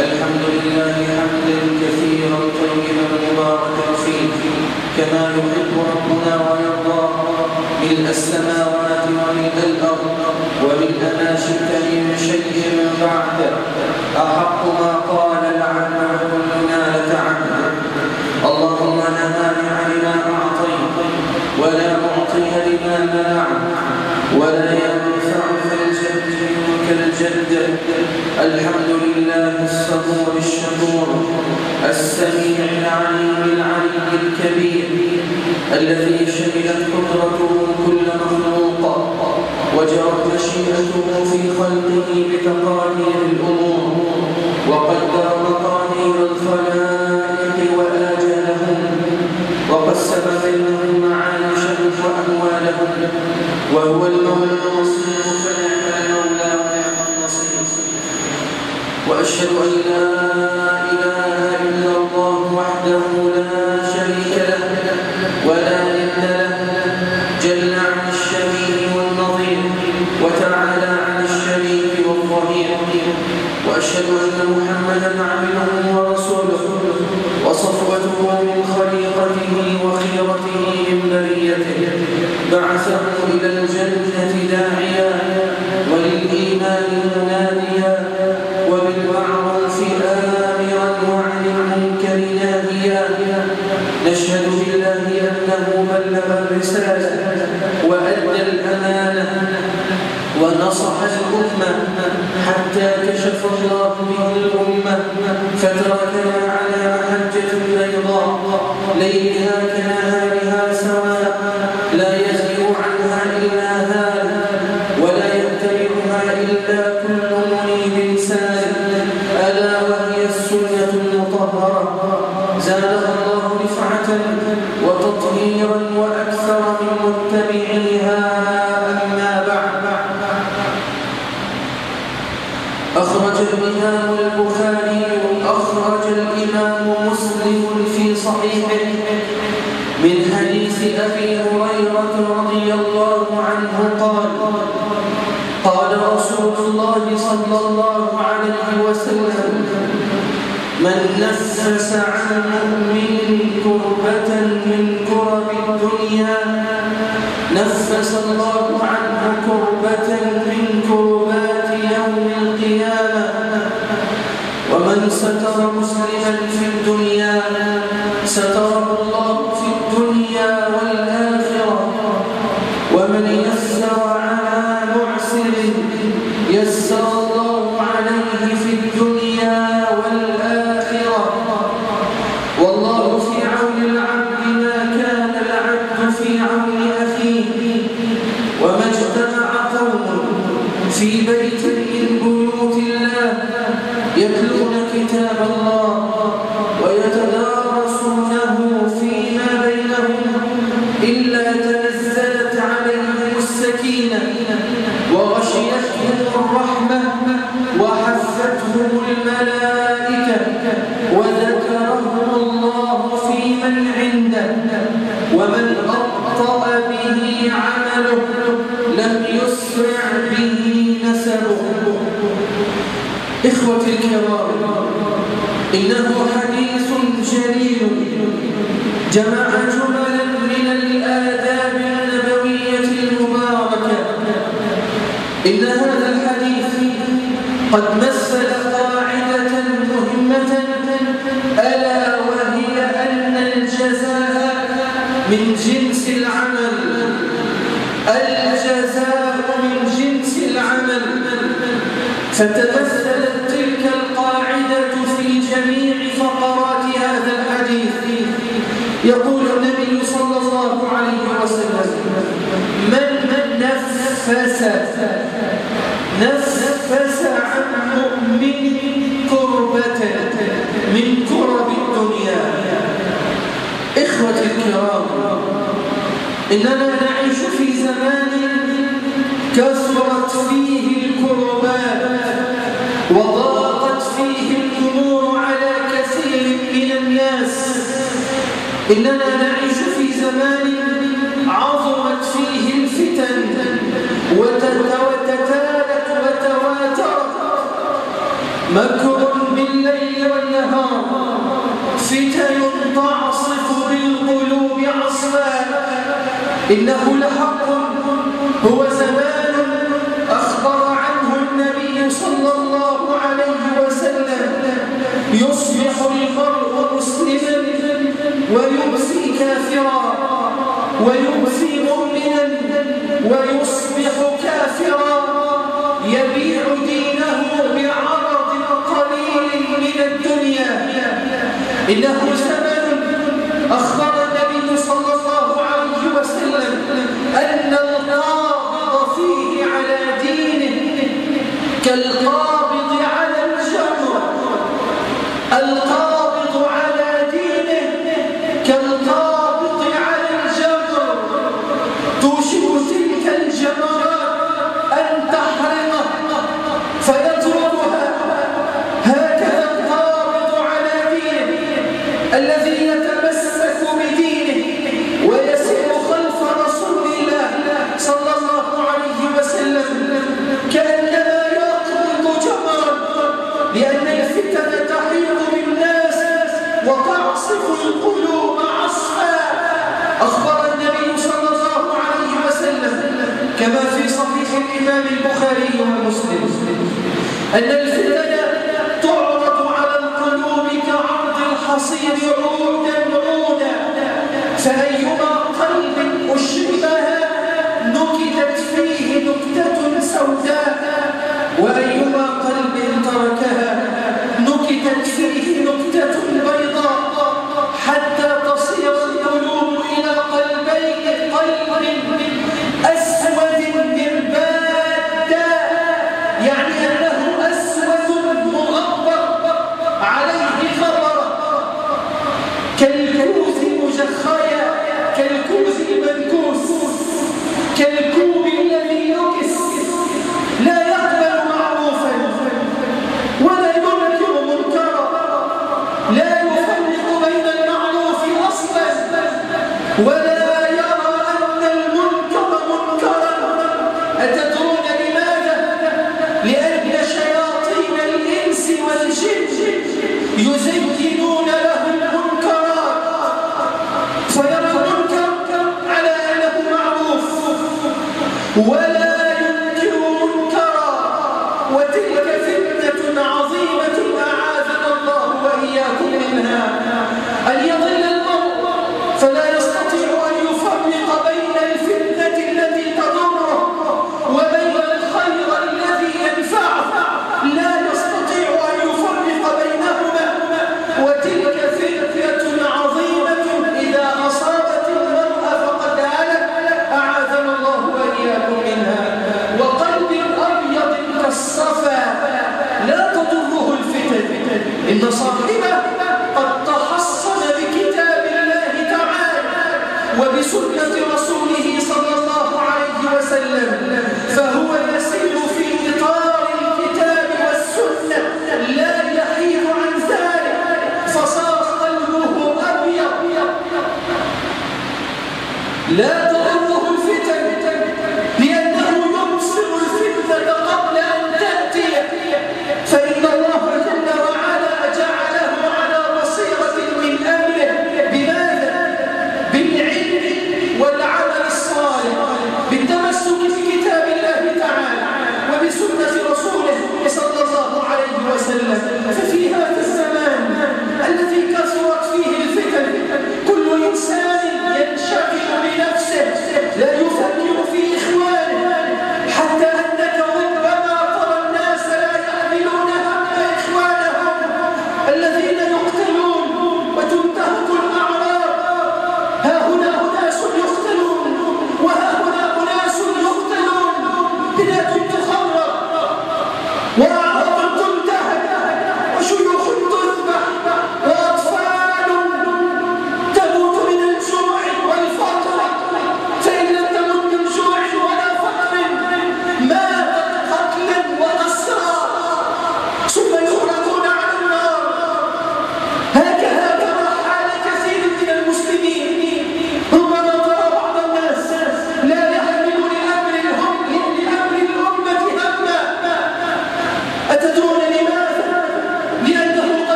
الحمد لله حمدا كثيرا طيبا مباركا فيه كما يحب ربنا ويرضى. ملء السماوات وملء الأرض وملء ما شئت من شيء بعد. أحق ما قال العبد كلنا لك عبد اللهم لا مانع لما أعطيت ولا معطي لما منعت. ولا ينفع الجد منك الجد. الحمد لله الصبور الشكور. السميع العليم العلي الكبير. الذي شملت قدرته كل مخلوق. وجرت مشيئته في خلقه بتقادير الأمور. وقدر مقادير الخلائق واجلهم وقسم بينهم معايشهم وأموالهم. وهو المولى النصير فنعم وأشهد أن لا إله إلا الله وحده لا شريك له ولا ند له جل عن الشبيه والنظير وتعالى عن الشريك والظهير. وأشهد أن محمدا عبده ورسوله وصفوته من خليقته وخيرته من بريته بعثه إلى الجنة داعيا وللإيمان مناديا. انه بلغ الرساله وادى الامانه ونصح الأمة حتى كشف الله به الأمة فتركنا على محجة بيضاء ليلها كنهارها سواء لا يزيغ عنها إلا هالك ولا يتبعها إلا كل منيب سالك ألا وهي السنة المطهرة زادها الله وتطهيرا وأكثر من متبعيها أما بعد. أخرج الإمام البخاري أخرج الإمام مسلم في صحيحه من حديث أبي هريرة رضي الله عنه قال قال رسول الله صلى الله عليه وسلم من نفس عن مؤمن الله عنه كربة من كربات يوم القيامة. ومن ستر مسلما في الدنيا ستره إخوتي الكرام إنه حديث جليل. جمع جملا من الآداب النبوية المباركة. إن هذا الحديث قد مثل قاعدة مهمة ألا وهي أن الجزاء من جنس العمل. الجزاء من جنس العمل. فتمثلت من كربة من كرب الدنيا. إخوتي الكرام إننا نعيش في زمان كثرت فيه الكربات وضاقت فيه الأمور على كثير من الناس. إننا نعيش إنه لحق. هو زمان أخبر عنه النبي صلى الله عليه وسلم. يصبح المرء مسلما ويؤذي كافرا ويؤذي مؤمنا ويصبح كافرا. يبيع دينه بعرض قليل من الدنيا. إنه زمان أخبر الإمام البخاري ومسلم. أن الفتن تعرض على القلوب كعرض الحصير عودا عودا. فأيما قلب أشبهها نكتت فيه نكتة سوداء. وأيما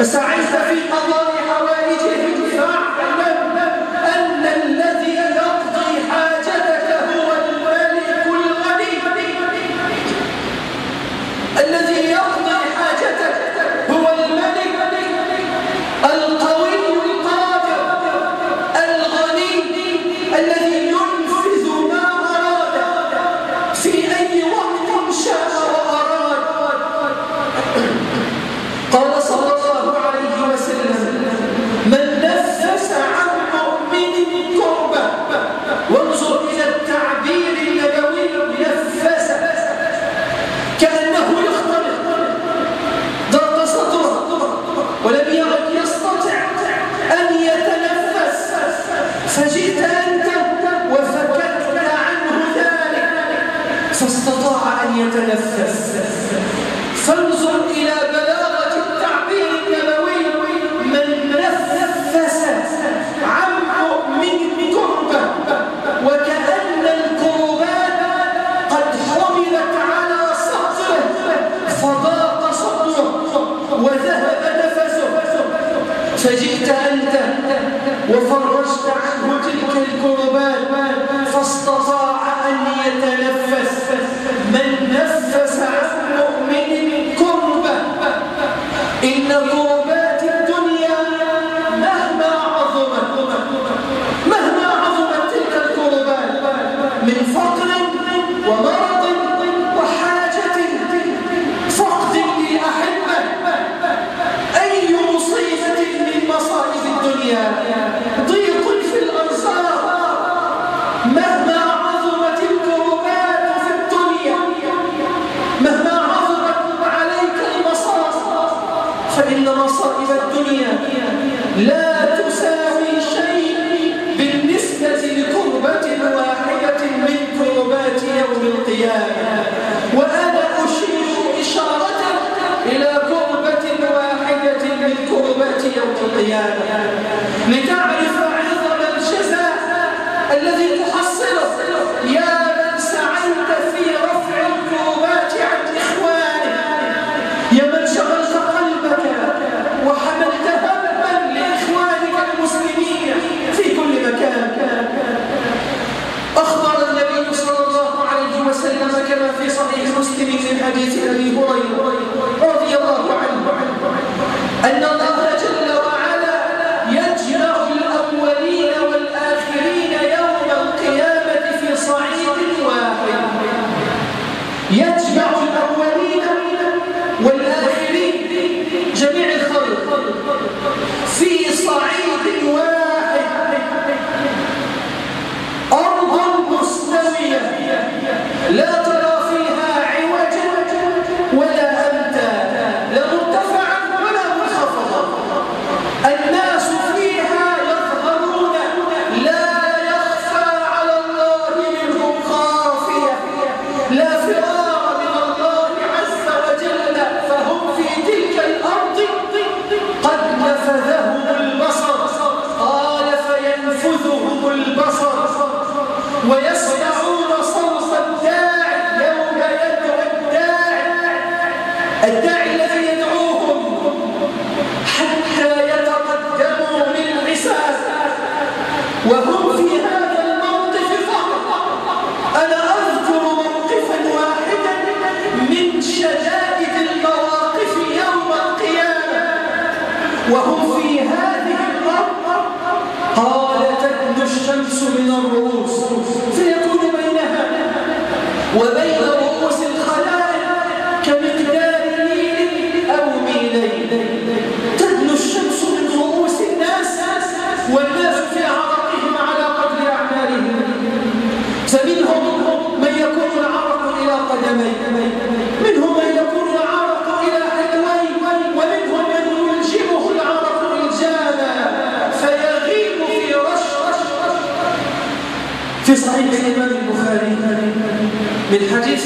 بس عايز تفيد شئت أنت وفرجت عنه تلك الكربات فاستطاع أن يتنفس. القيامة لتعمل عظم الجزاء الذي تحصله. يا من سعيت في رفع الكروبات عن إخوانك يا من شغلت قلبك وحملت هما لإخوانك المسلمين في كل مكان. أخبر النبي صلى الله عليه وسلم كما في صحيح مسلم من حديث أبي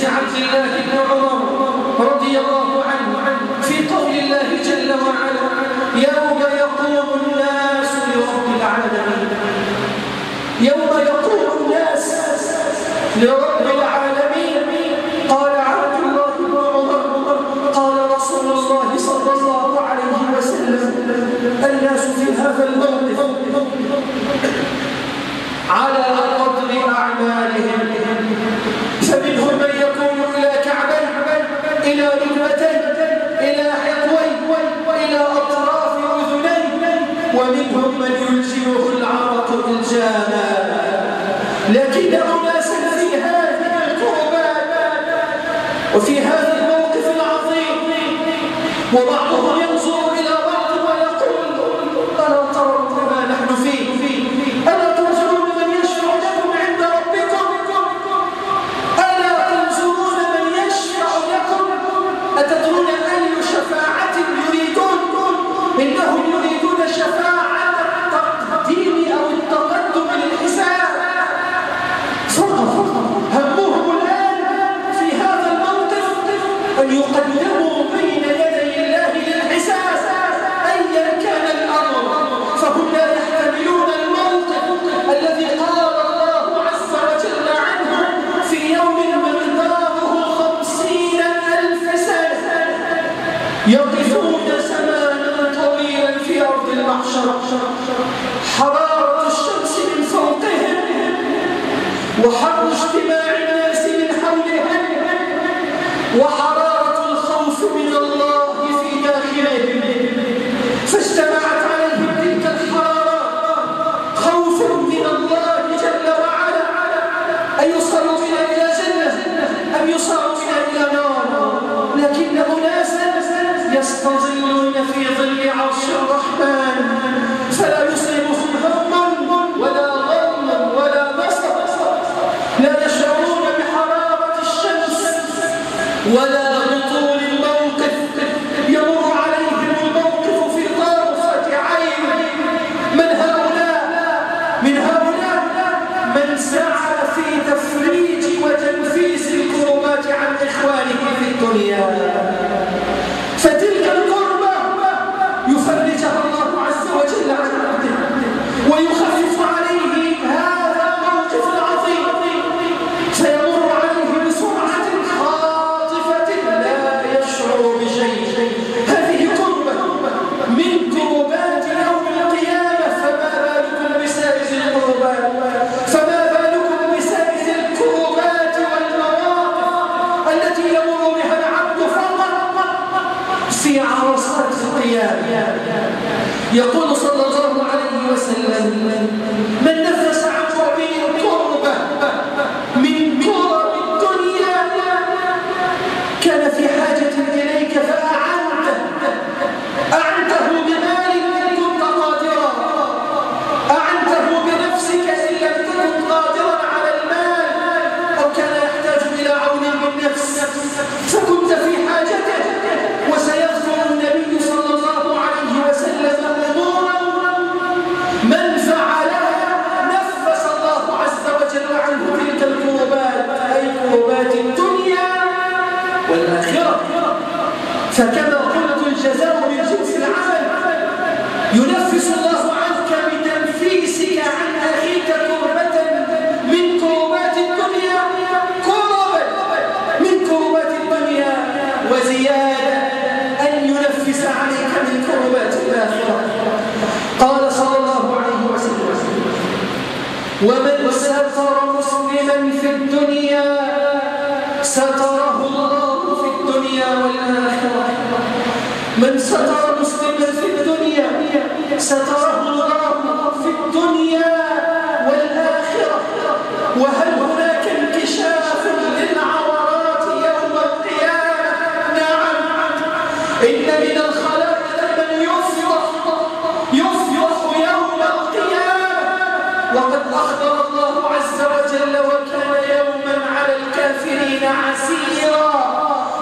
من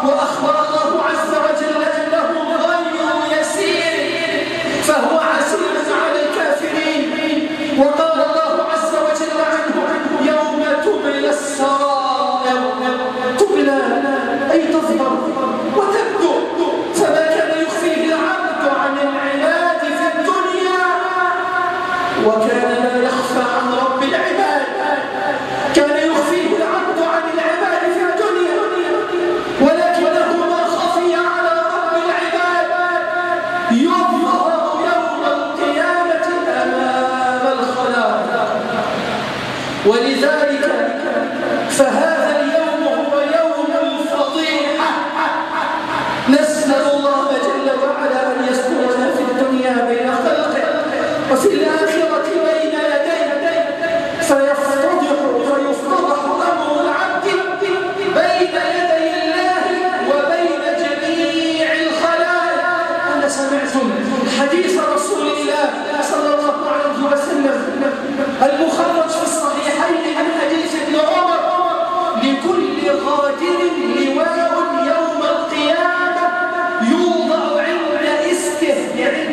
وأخبر الله عز وجل أنه غير يسير. فهو عسير على الكافرين. وقال الله عز وجل عنه يوم تبلى تبلى أي تظهر وتبدو. فما كان يخفيه العبد عن في الدنيا. وكان لا يخفى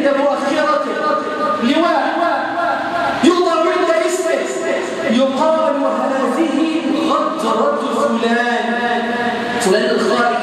عند مؤخرته لواء يوضع عند اسمه يقال هذه غدرة فلان. فلان الخارج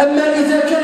أما إذا كان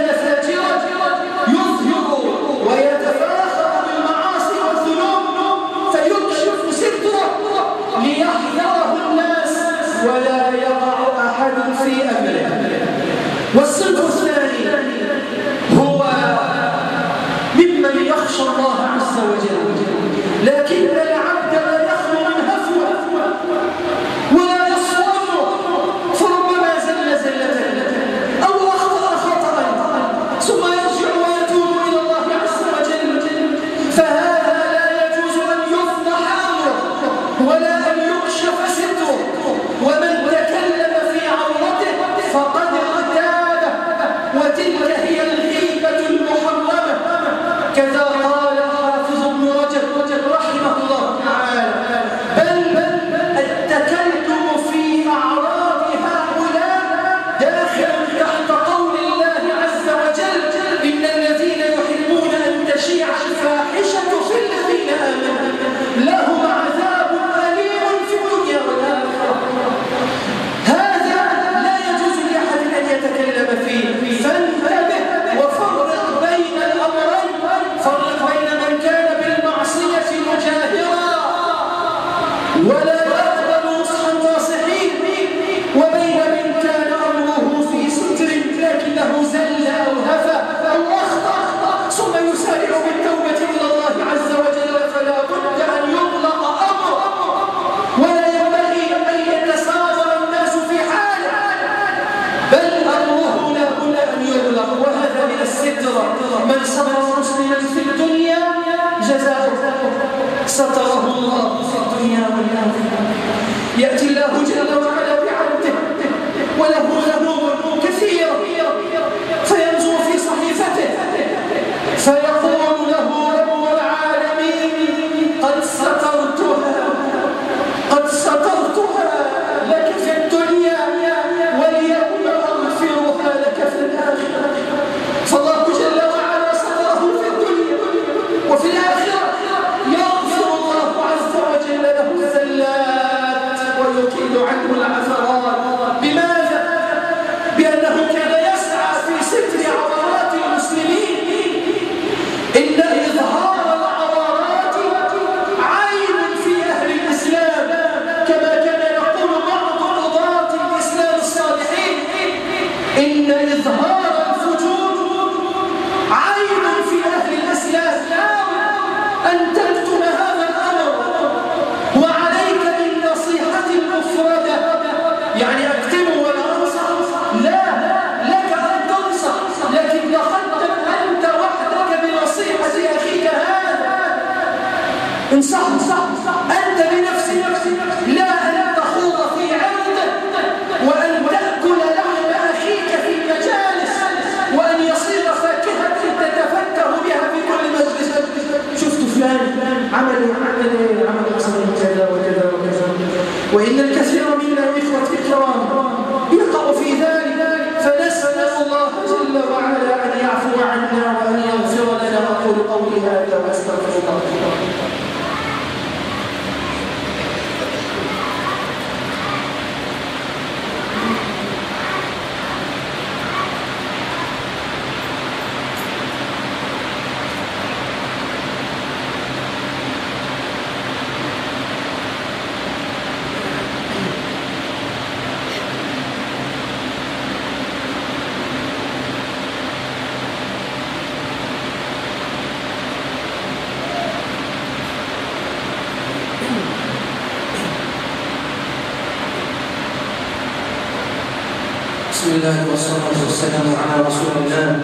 والسلام على رسول الله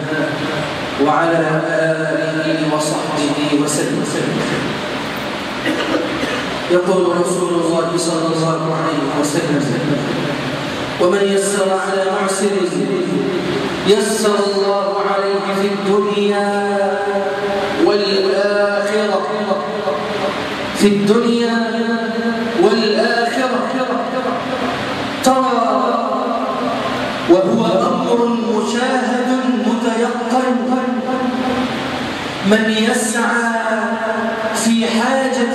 وعلى آله وصحبه وسلم. يقول رسول الله صلى الله عليه وسلم ومن يسر على معسر يسر الله عليه في الدنيا والآخرة. في الدنيا من يسعى في حاجة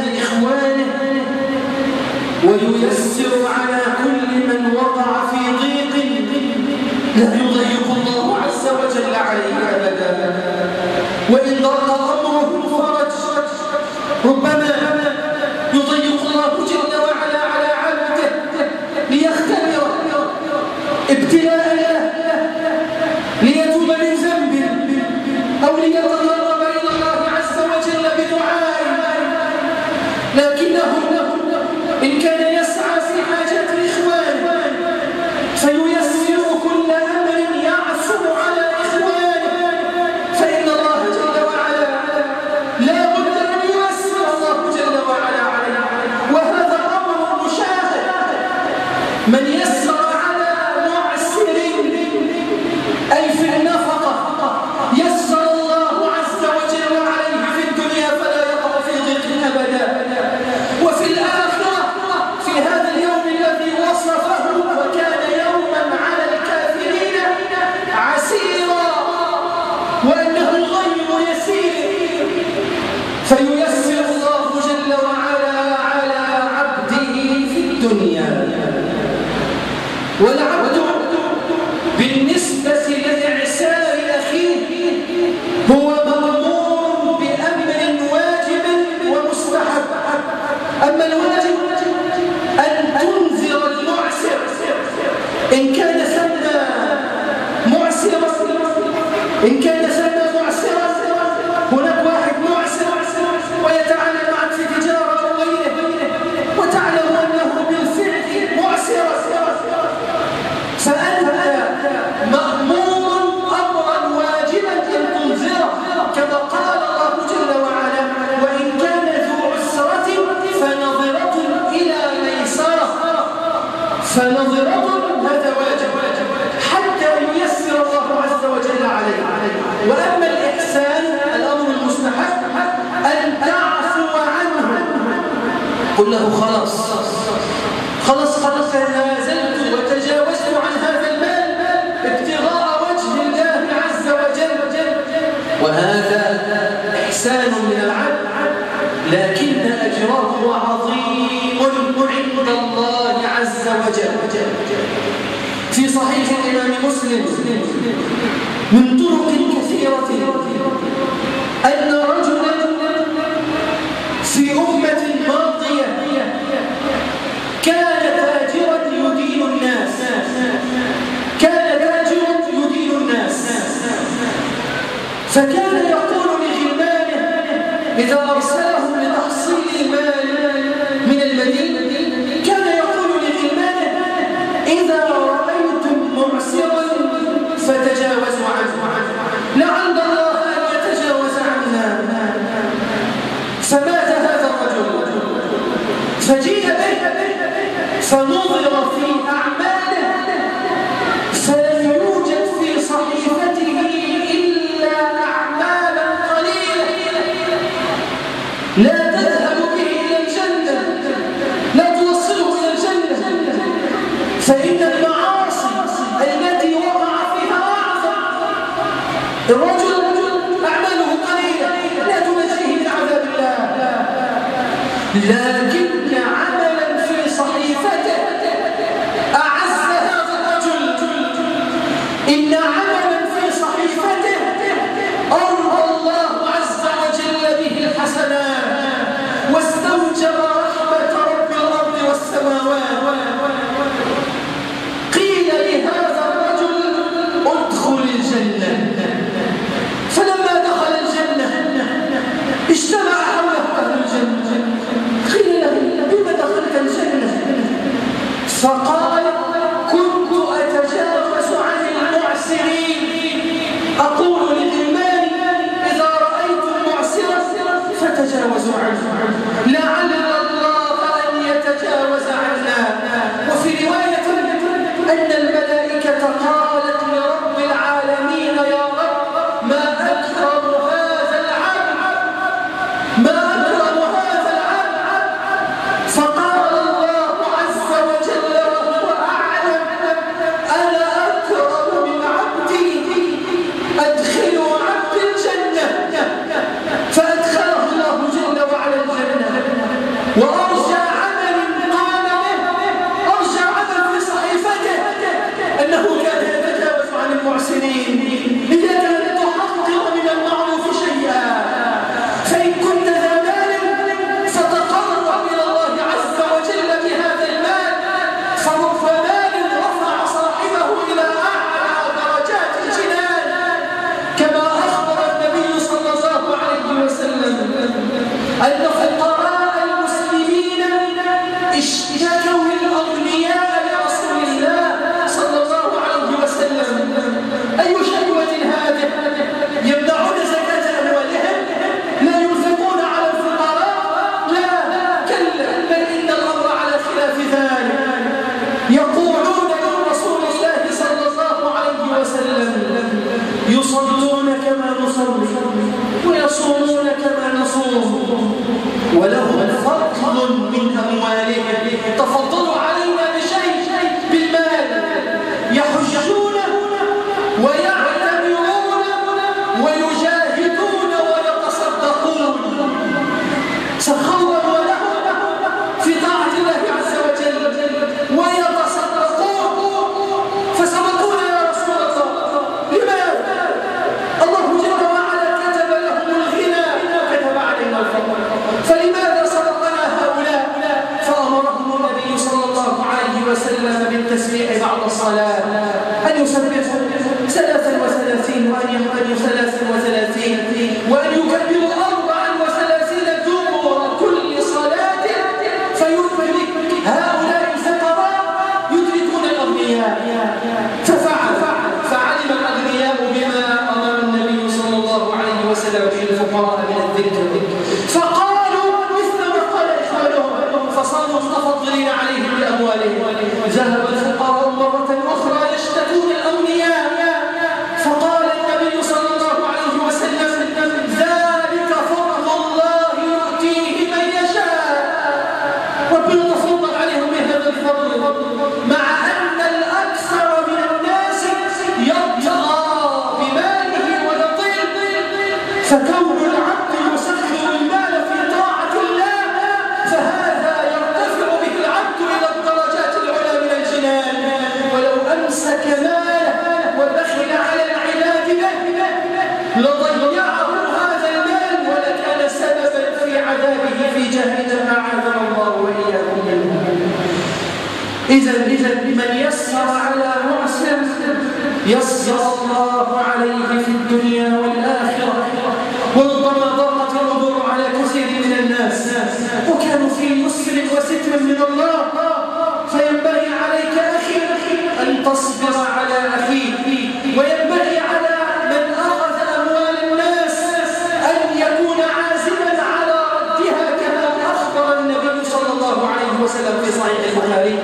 من قل له خلاص. خلاص خلاص أنا زلت وتجاوزت عن هذا المال ابتغاء وجه الله عز وجل. وهذا إحسان من العبد لكن أجراه عظيم عند الله عز وجل. في صحيح الإمام مسلم من طرق كثيرة أن الرجل أعماله قليلة لا تنجيه من عذاب الله. لا يسر الله عليه في الدنيا والآخرة. وربما ضاقت الأمور على كثير من الناس. وكانوا في مسلم وستر من الله. فينبغي عليك أخي أن تصبر على أخيك وينبغي على من أخذ أموال الناس أن يكون عازما على ردها كما أخبر النبي صلى الله عليه وسلم في صحيح البخاري.